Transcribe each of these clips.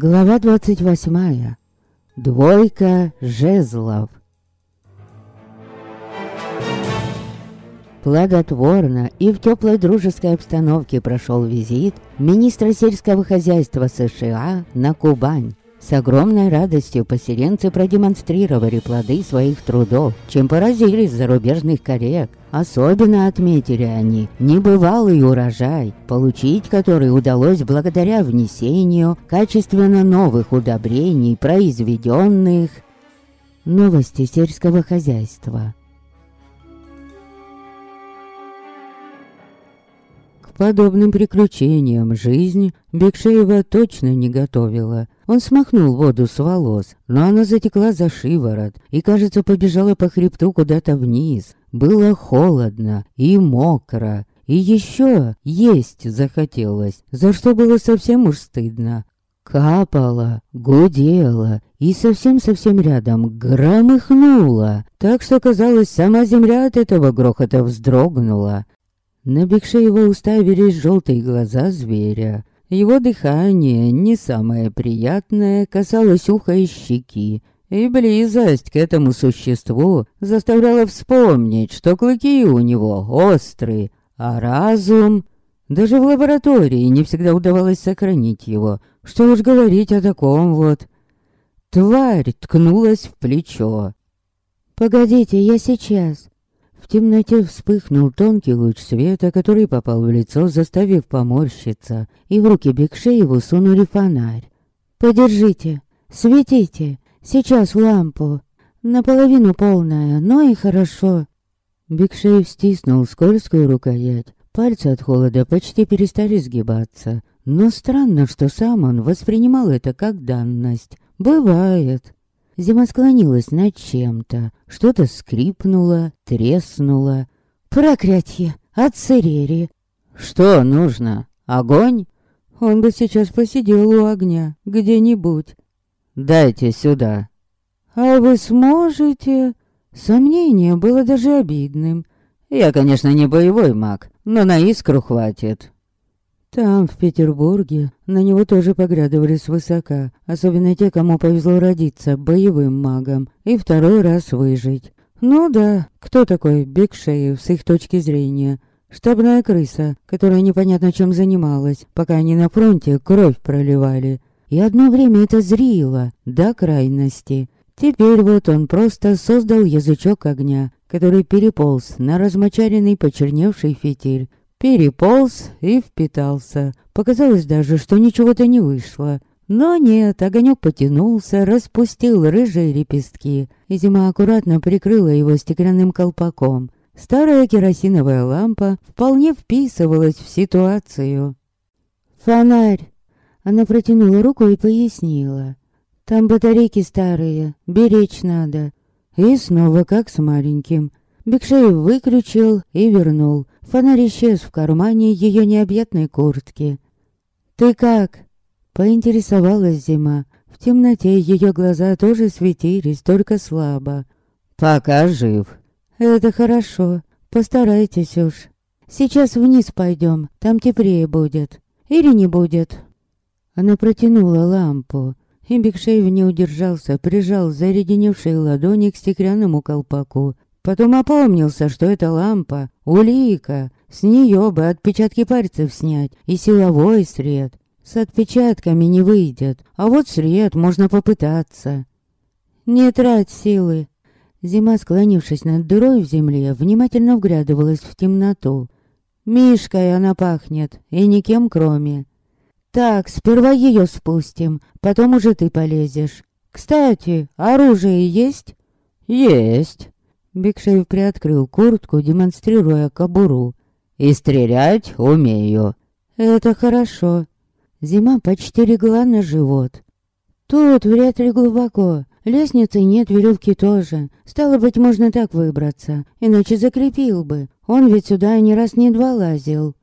Глава двадцать восьмая. Двойка жезлов. Плодотворно и в теплой дружеской обстановке прошел визит министра сельского хозяйства США на Кубань. С огромной радостью поселенцы продемонстрировали плоды своих трудов, чем поразили зарубежных коллег. Особенно отметили они небывалый урожай, получить который удалось благодаря внесению качественно новых удобрений, произведенных... Новости сельского хозяйства. Подобным приключениям жизнь Бекшеева точно не готовила. Он смахнул воду с волос, но она затекла за шиворот и, кажется, побежала по хребту куда-то вниз. Было холодно и мокро, и еще есть захотелось, за что было совсем уж стыдно. Капала, гудела и совсем-совсем рядом громыхнула, так что, казалось, сама земля от этого грохота вздрогнула. На Бекшеева уставились желтые глаза зверя. Его дыхание, не самое приятное, касалось уха и щеки, и близость к этому существу заставляла вспомнить, что клыки у него острые, а разум... Даже в лаборатории не всегда удавалось сохранить его. Что уж говорить о таком вот. Тварь ткнулась в плечо. «Погодите, я сейчас». В темноте вспыхнул тонкий луч света, который попал в лицо, заставив поморщиться, и в руки Бекшееву сунули фонарь. «Подержите, светите, сейчас лампу, наполовину полная, но и хорошо». Бекшеев стиснул скользкую рукоять, пальцы от холода почти перестали сгибаться, но странно, что сам он воспринимал это как данность. Бывает. Зима склонилась над чем-то. Что-то скрипнуло, треснуло. Проклятье! Отсырери! Что нужно? Огонь? Он бы сейчас посидел у огня, где-нибудь. Дайте сюда. А вы сможете? Сомнение было даже обидным. Я, конечно, не боевой маг, но на искру хватит. Там, в Петербурге, на него тоже поглядывали свысока, особенно те, кому повезло родиться боевым магом и второй раз выжить. Ну да, кто такой Бекшеев с их точки зрения? Штабная крыса, которая непонятно чем занималась, пока они на фронте кровь проливали. И одно время это зрило, до крайности. Теперь вот он просто создал язычок огня, который переполз на размочаренный почерневший фитиль, Переполз и впитался. Показалось даже, что ничего-то не вышло. Но нет, огонек потянулся, распустил рыжие лепестки, и зима аккуратно прикрыла его стеклянным колпаком. Старая керосиновая лампа вполне вписывалась в ситуацию. «Фонарь!» Она протянула руку и пояснила. «Там батарейки старые, беречь надо». И снова как с маленьким. Бекшеев выключил и вернул. Фонарь исчез в кармане ее необъятной куртки. «Ты как?» Поинтересовалась зима. В темноте ее глаза тоже светились, только слабо. «Пока жив». «Это хорошо. Постарайтесь уж. Сейчас вниз пойдем, там теплее будет. Или не будет?» Она протянула лампу, и Бекшеев не удержался, прижал заряденевшие ладони к стеклянному колпаку Потом опомнился, что это лампа, улика. С нее бы отпечатки пальцев снять и силовой сред. С отпечатками не выйдет, а вот сред можно попытаться. Не трать силы. Зима, склонившись над дырой в земле, внимательно вглядывалась в темноту. Мишкой она пахнет, и никем кроме. Так, сперва ее спустим, потом уже ты полезешь. Кстати, оружие есть? Есть. Бекшеев приоткрыл куртку, демонстрируя кобуру. «И стрелять умею». «Это хорошо». Зима почти легла на живот. «Тут вряд ли глубоко. Лестницы нет, веревки тоже. Стало быть, можно так выбраться. Иначе закрепил бы. Он ведь сюда ни раз ни два лазил».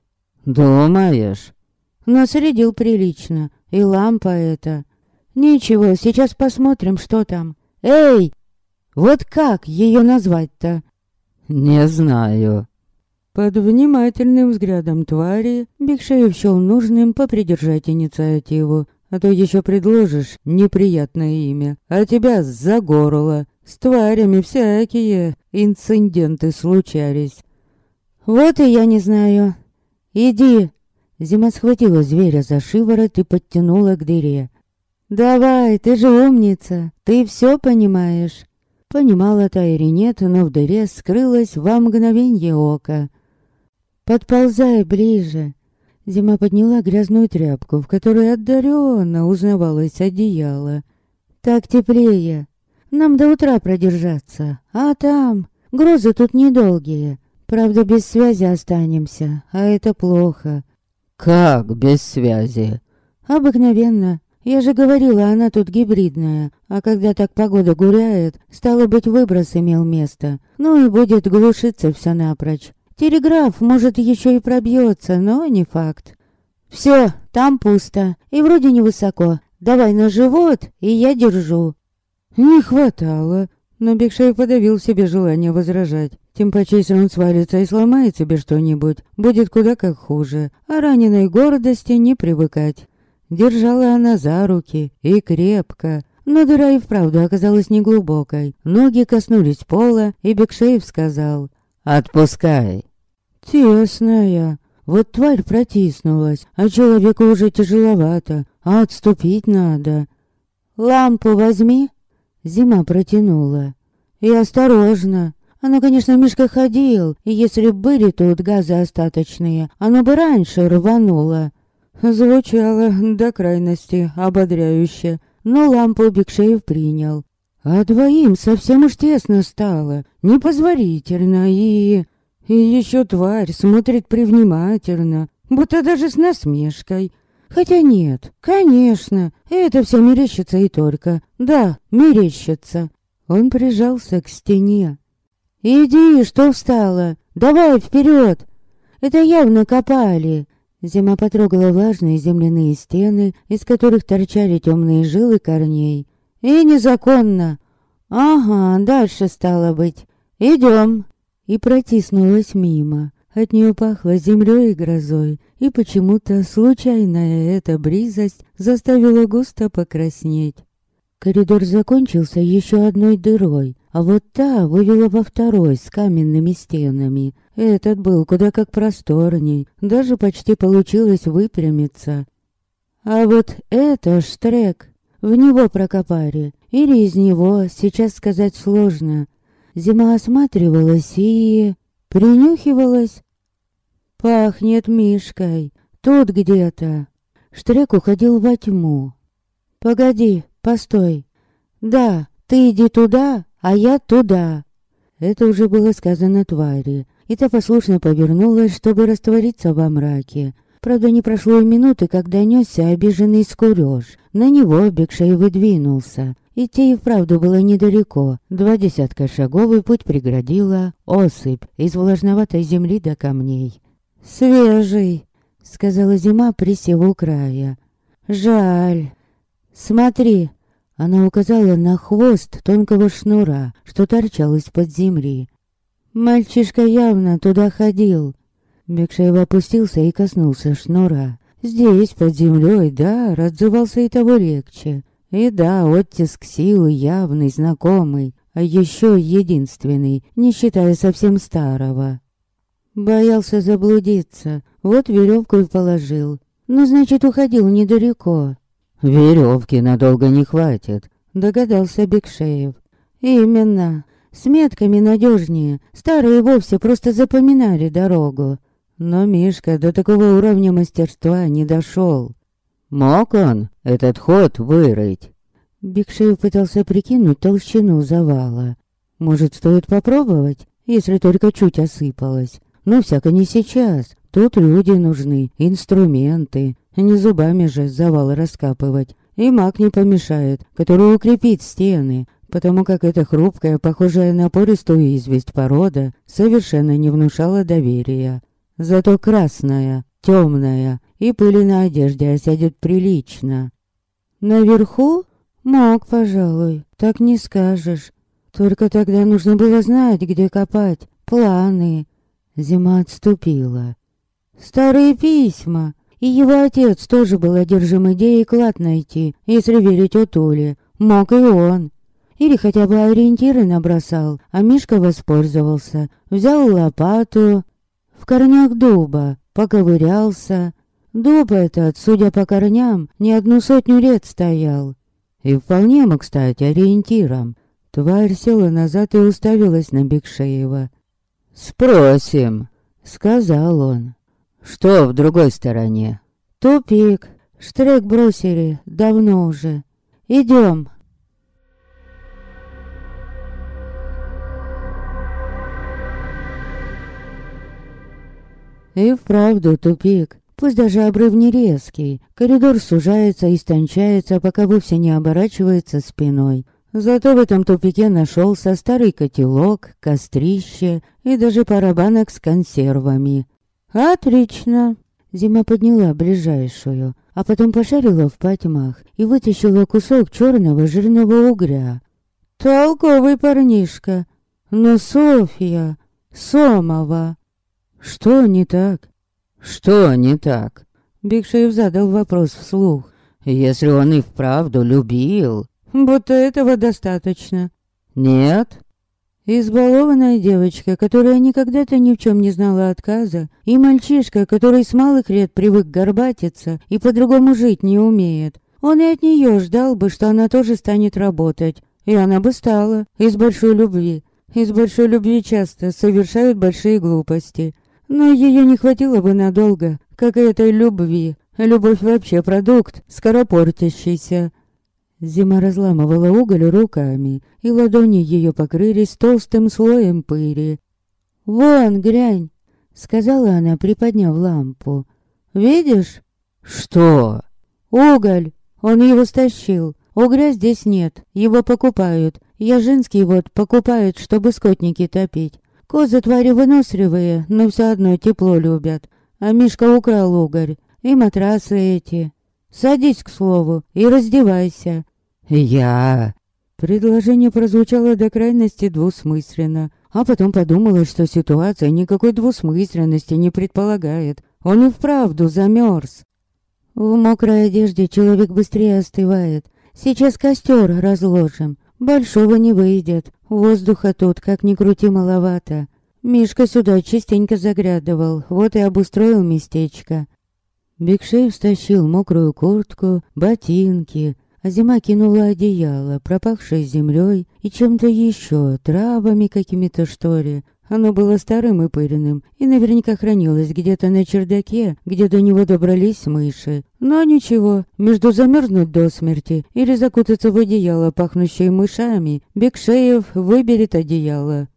«Думаешь?» Насредил прилично. И лампа эта. Ничего, сейчас посмотрим, что там. Эй, вот как ее назвать-то? Не знаю. Под внимательным взглядом твари Бекшеев счел нужным попридержать инициативу. а то еще предложишь неприятное имя, а тебя за горло. С тварями всякие инциденты случались. Вот и я не знаю. Иди. Зима схватила зверя за шиворот и подтянула к дыре. «Давай, ты же умница, ты все понимаешь». Понимала та или нет, но в дыре скрылась во мгновенье ока. «Подползай ближе». Зима подняла грязную тряпку, в которой отдаренно узнавалось одеяло. «Так теплее. Нам до утра продержаться. А там... Грозы тут недолгие. Правда, без связи останемся, а это плохо». «Как без связи?» «Обыкновенно. Я же говорила, она тут гибридная, а когда так погода гуляет, стало быть, выброс имел место. Ну и будет глушиться все напрочь. Телеграф, может, еще и пробьется, но не факт. Все, там пусто, и вроде невысоко. Давай на живот, и я держу. Не хватало. Но Бекшей подавил себе желание возражать. Тем паче, если он свалится и сломает себе что-нибудь, будет куда как хуже. А раненой гордости не привыкать. Держала она за руки и крепко. Но дыра и вправду оказалась неглубокой. Ноги коснулись пола, и Бекшеев сказал «Отпускай». «Тесная». Вот тварь протиснулась, а человеку уже тяжеловато, а отступить надо. «Лампу возьми!» Зима протянула. «И осторожно!» Оно, конечно, Мишка ходил, и если были тут газы остаточные, оно бы раньше рвануло. Звучало до крайности ободряюще, но лампу Бекшеев принял. А двоим совсем уж тесно стало, непозволительно и... И еще тварь смотрит привнимательно, будто даже с насмешкой. Хотя нет, конечно, это все мерещится и только. Да, мерещится. Он прижался к стене. «Иди, что встала? Давай вперед!» Это явно копали. Зима потрогала влажные земляные стены, из которых торчали темные жилы корней. «И незаконно!» «Ага, дальше стало быть. Идем!» И протиснулась мимо. От нее пахло землей и грозой, и почему-то случайная эта бризость заставила густо покраснеть. Коридор закончился еще одной дырой, а вот та вывела во второй с каменными стенами. Этот был куда как просторней, даже почти получилось выпрямиться. А вот это штрек, в него прокопали, или из него, сейчас сказать сложно. Зима осматривалась и... принюхивалась. Пахнет мишкой, тут где-то. Штрек уходил во тьму. «Погоди, постой. Да, ты иди туда, а я туда. Это уже было сказано твари, и та послушно повернулась, чтобы раствориться во мраке. Правда, не прошло и минуты, как донесся обиженный скурёж. На него Бекшей выдвинулся. Идти и вправду было недалеко. Два десятка шагов и путь преградила осыпь из влажноватой земли до камней. «Свежий», — сказала зима, присев у края. «Жаль. Смотри, она указала на хвост тонкого шнура, что торчал из-под земли. Мальчишка явно туда ходил. Бекшеев опустился и коснулся шнура. Здесь, под землей, да, отзывался и того легче. И да, оттиск силы явный, знакомый, а еще единственный, не считая совсем старого. Боялся заблудиться, вот веревку и положил. Ну, значит, уходил недалеко. «Веревки надолго не хватит», — догадался Бекшеев. «Именно. С метками надежнее. Старые вовсе просто запоминали дорогу». Но Мишка до такого уровня мастерства не дошел. Мог он этот ход вырыть? Бекшеев пытался прикинуть толщину завала. Может, стоит попробовать, если только чуть осыпалось. Но всяко не сейчас. Тут люди нужны, инструменты. Не зубами же завал раскапывать. И маг не помешает, который укрепит стены, потому как эта хрупкая, похожая на пористую известь порода, совершенно не внушала доверия. Зато красная, темная, и пыли на одежде осядет прилично. Наверху? Мог, пожалуй, так не скажешь. Только тогда нужно было знать, где копать, планы. Зима отступила. Старые письма, И его отец тоже был одержим идеей клад найти, если верить Отуле. Мог и он. Или хотя бы ориентиры набросал, а Мишка воспользовался. Взял лопату в корнях дуба, поковырялся. Дуб этот, судя по корням, не одну сотню лет стоял. И вполне мог стать ориентиром. Тварь села назад и уставилась на Бекшеева. «Спросим», — сказал он. «Что в другой стороне?» «Тупик. Штрек бросили. Давно уже. Идем». И вправду тупик. Пусть даже обрыв не резкий. Коридор сужается, истончается, пока вовсе не оборачивается спиной. Зато в этом тупике нашелся старый котелок, кострище и даже парабанок с консервами. «Отлично!» Зима подняла ближайшую, а потом пошарила в потьмах и вытащила кусок черного жирного угря. «Толковый парнишка! Но Софья! Сомова!» «Что не так?» «Что не так?» Бигшеев задал вопрос вслух. «Если он и вправду любил...» «Будто этого достаточно». «Нет?» Избалованная девочка, которая никогда-то ни в чем не знала отказа, и мальчишка, который с малых лет привык горбатиться и по-другому жить не умеет. Он и от нее ждал бы, что она тоже станет работать. И она бы стала, из большой любви. Из большой любви часто совершают большие глупости. Но ее не хватило бы надолго, как и этой любви. Любовь вообще продукт, скоропортящийся. Зима разламывала уголь руками, и ладони ее покрылись толстым слоем пыли. «Вон, глянь!» — сказала она, приподняв лампу. «Видишь?» «Что?» «Уголь! Он его стащил. Угря здесь нет, его покупают. Яжинский вот покупают, чтобы скотники топить. Козы твари выносливые, но все одно тепло любят. А Мишка украл угорь. И матрасы эти. Садись, к слову, и раздевайся. Я... Предложение прозвучало до крайности двусмысленно, а потом подумала, что ситуация никакой двусмысленности не предполагает. Он и вправду замерз. В мокрой одежде человек быстрее остывает. Сейчас костер разложим. Большого не выйдет. Воздуха тут, как ни крути, маловато. Мишка сюда частенько заглядывал, вот и обустроил местечко. Бекшеев стащил мокрую куртку, ботинки, а зима кинула одеяло, пропахшее землей и чем-то еще, травами какими-то что ли. Оно было старым и пыренным, и наверняка хранилось где-то на чердаке, где до него добрались мыши. Но ничего, между замерзнуть до смерти или закутаться в одеяло, пахнущее мышами, Бекшеев выберет одеяло.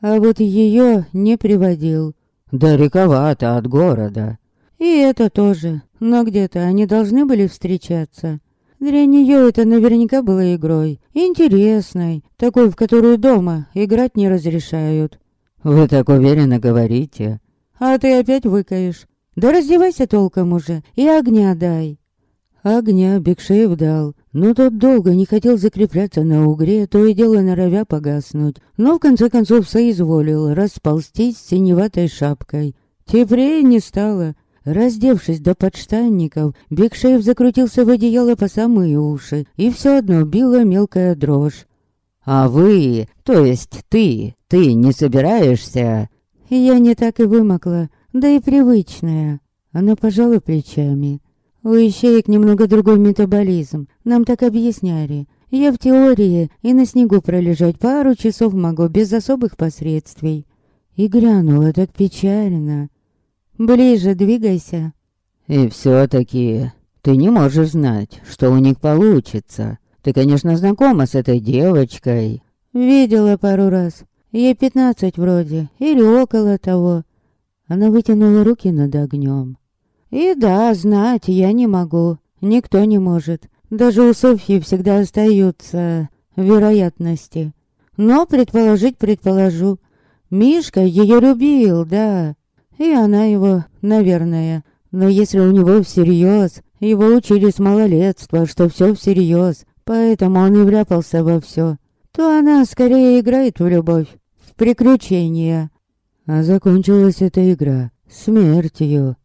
А вот ее не приводил. Далековато от города. И это тоже, но где-то они должны были встречаться. Для нее это наверняка было игрой, интересной, такой, в которую дома играть не разрешают. «Вы так уверенно говорите». «А ты опять выкаешь. Да раздевайся толком уже и огня дай». Огня Бекшеев дал, но тот долго не хотел закрепляться на угре, то и дело норовя погаснуть, но в конце концов соизволил расползтись с синеватой шапкой. Теплее не стало. Раздевшись до подштанников, Бекшеев закрутился в одеяло по самые уши, и все одно била мелкая дрожь. «А вы, то есть ты, ты не собираешься?» Я не так и вымокла, да и привычная. Она пожала плечами. У ищеек немного другой метаболизм, нам так объясняли. Я в теории и на снегу пролежать пару часов могу без особых последствий. И грянула так печально. Ближе двигайся. И все-таки ты не можешь знать, что у них получится. Ты, конечно, знакома с этой девочкой. Видела пару раз. Ей пятнадцать вроде, или около того. Она вытянула руки над огнем. И да, знать я не могу. Никто не может. Даже у Софьи всегда остаются вероятности. Но предположить предположу. Мишка ее любил, да. И она его, наверное. Но если у него всерьез, его учили с малолетства, что все всерьез, поэтому он и вляпался во все, то она скорее играет в любовь, в приключения. А закончилась эта игра смертью.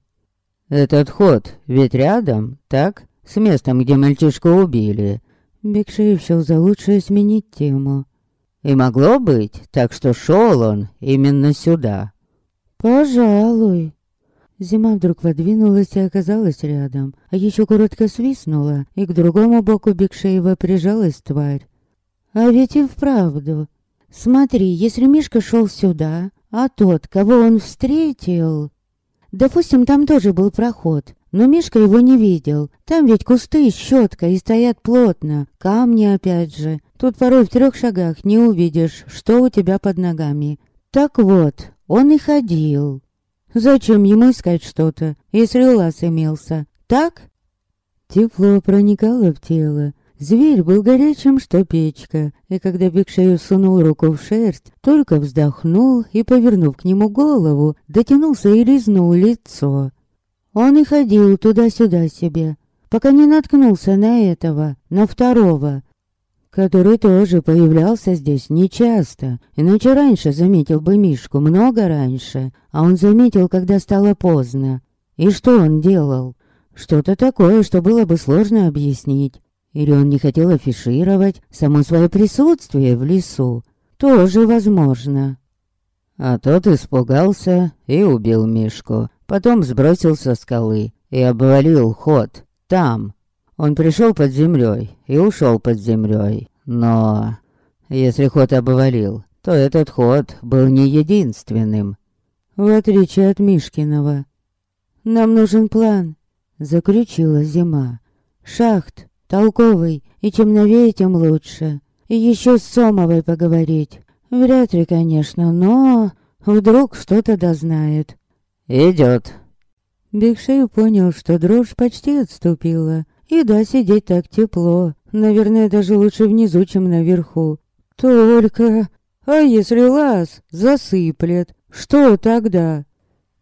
Этот ход ведь рядом, так? С местом, где мальчишку убили. Бекшеев счел за лучшее сменить тему. И могло быть, так что шел он именно сюда. Пожалуй. Зима вдруг подвинулась и оказалась рядом, а еще коротко свистнула, и к другому боку Бекшеева прижалась тварь. А ведь и вправду. Смотри, если Мишка шел сюда, а тот, кого он встретил... Допустим, там тоже был проход, но Мишка его не видел. Там ведь кусты, щетка и стоят плотно. Камни опять же. Тут порой в трех шагах не увидишь, что у тебя под ногами. Так вот, он и ходил. Зачем ему искать что-то, если лаз имелся? Так? Тепло проникало в тело. Зверь был горячим, что печка, и когда Бекшею сунул руку в шерсть, только вздохнул и, повернув к нему голову, дотянулся и резнул лицо. Он и ходил туда-сюда себе, пока не наткнулся на этого, на второго, который тоже появлялся здесь нечасто, иначе раньше заметил бы Мишку, много раньше, а он заметил, когда стало поздно. И что он делал? Что-то такое, что было бы сложно объяснить. Или он не хотел афишировать само свое присутствие в лесу. Тоже возможно. А тот испугался и убил Мишку. Потом сбросил со скалы и обвалил ход. Там. Он пришел под землей и ушел под землей. Но если ход обвалил, то этот ход был не единственным. В отличие от Мишкиного. Нам нужен план, заключила зима. Шахт, толковый, и чем новее, тем лучше. И еще с Сомовой поговорить. Вряд ли, конечно, но вдруг что-то дознает. «Идет». Бигшей понял, что дрожь почти отступила. И да, сидеть так тепло. Наверное, даже лучше внизу, чем наверху. Только... А если лаз засыплет, что тогда?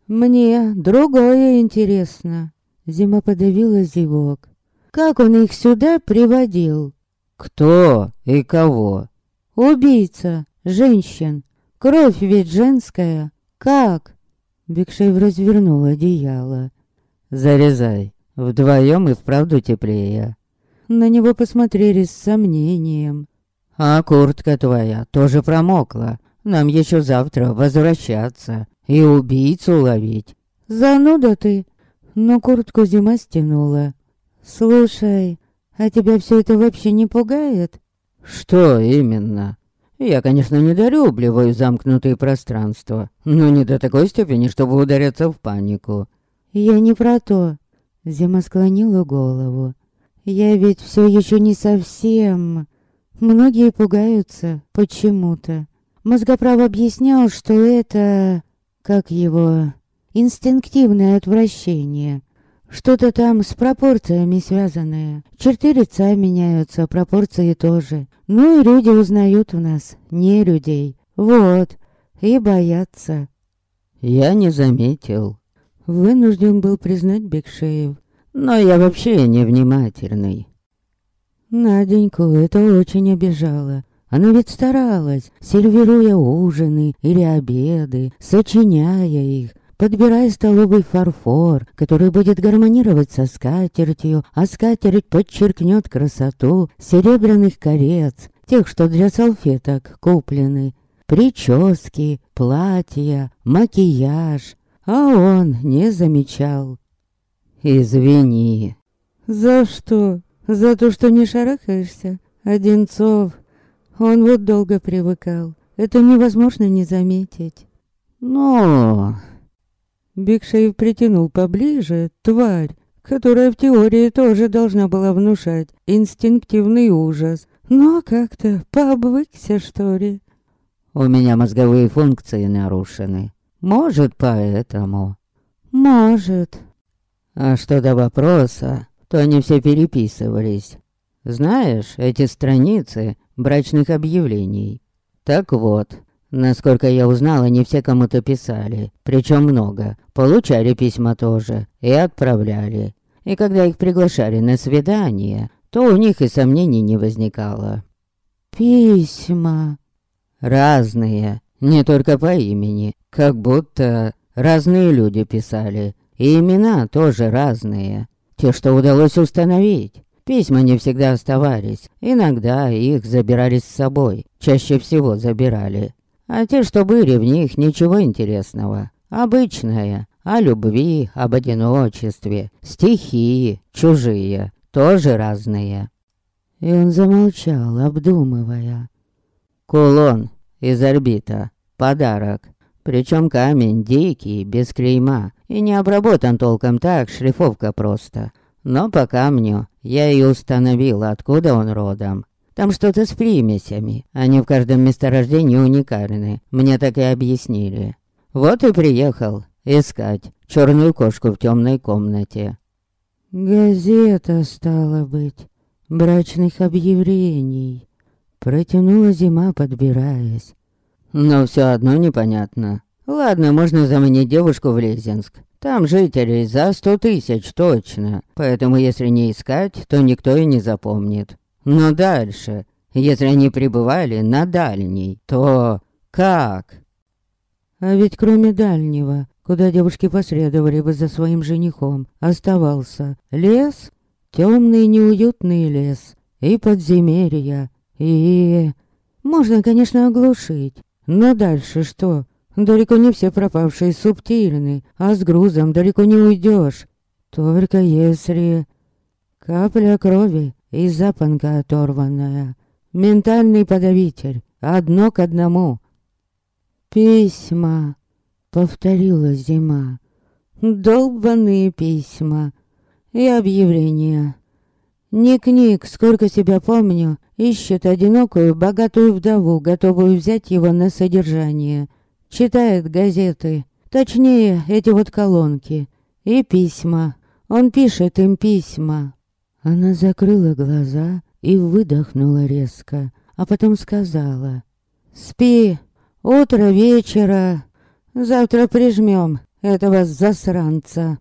Мне другое интересно. Зима подавила зевок. Как он их сюда приводил? Кто и кого? Убийца, женщин. Кровь ведь женская. Как? Бекшеев развернул одеяло. «Зарезай. Вдвоем и вправду теплее». На него посмотрели с сомнением. «А куртка твоя тоже промокла. Нам еще завтра возвращаться и убийцу ловить». «Зануда ты!» Но куртку зима стянула. «Слушай, а тебя все это вообще не пугает?» «Что именно?» Я, конечно, недолюбливаю замкнутые пространства, но не до такой степени, чтобы удариться в панику. Я не про то. Зима склонила голову. Я ведь все еще не совсем... Многие пугаются почему-то. Мозгоправ объяснял, что это... Как его... Инстинктивное отвращение. Что-то там с пропорциями связанное. Черты лица меняются, пропорции тоже. Ну и люди узнают в нас, не людей. Вот, и боятся. Я не заметил. Вынужден был признать Бекшеев. Но я вообще невнимательный. Наденьку это очень обижало. Она ведь старалась, сервируя ужины или обеды, сочиняя их, подбирая столовый фарфор, который будет гармонировать со скатертью, а скатерть подчеркнет красоту серебряных колец, тех, что для салфеток куплены, прически, платья, макияж, а он не замечал. «Извини». «За что? За то, что не шарахаешься? Одинцов, он вот долго привыкал. Это невозможно не заметить». «Но...» Бигшеев притянул поближе тварь, которая в теории тоже должна была внушать инстинктивный ужас, но как-то пообвыкся, что ли. У меня мозговые функции нарушены. Может, поэтому. Может. А что до вопроса, то они все переписывались. Знаешь, эти страницы брачных объявлений. Так вот, Насколько я узнал, они все кому-то писали, причем много. Получали письма тоже и отправляли. И когда их приглашали на свидание, то у них и сомнений не возникало. Письма. Разные, не только по имени, как будто разные люди писали. И имена тоже разные. Те, что удалось установить. Письма не всегда оставались. Иногда их забирали с собой. Чаще всего забирали. А те, что были в них, ничего интересного. Обычное. О любви, об одиночестве. Стихии, чужие. Тоже разные. И он замолчал, обдумывая. Кулон из орбита. Подарок. Причем камень дикий, без клейма. И не обработан толком так, шлифовка просто. Но по камню я и установил, откуда он родом. Там что-то с примесями. Они в каждом месторождении уникальны. Мне так и объяснили. Вот и приехал искать черную кошку в темной комнате. Газета, стала быть, брачных объявлений. Протянула зима, подбираясь. Но все одно непонятно. Ладно, можно заманить девушку в Лезинск. Там жителей за сто тысяч точно, поэтому если не искать, то никто и не запомнит. Но дальше, если они пребывали на дальней, то как? А ведь кроме дальнего, куда девушки последовали бы за своим женихом, оставался лес, темный неуютный лес, и подземелья, и... Можно, конечно, оглушить, но дальше что? Далеко не все пропавшие субтильны, а с грузом далеко не уйдешь. Только если... Капля крови и запонка оторванная. Ментальный подавитель. Одно к одному. Письма. Повторила зима. Долбанные письма. И объявления. Ник-Ник, сколько себя помню, ищет одинокую богатую вдову, готовую взять его на содержание. Читает газеты, точнее, эти вот колонки. И письма. Он пишет им письма. Она закрыла глаза и выдохнула резко, а потом сказала. «Спи, утро вечера, завтра прижмем этого засранца».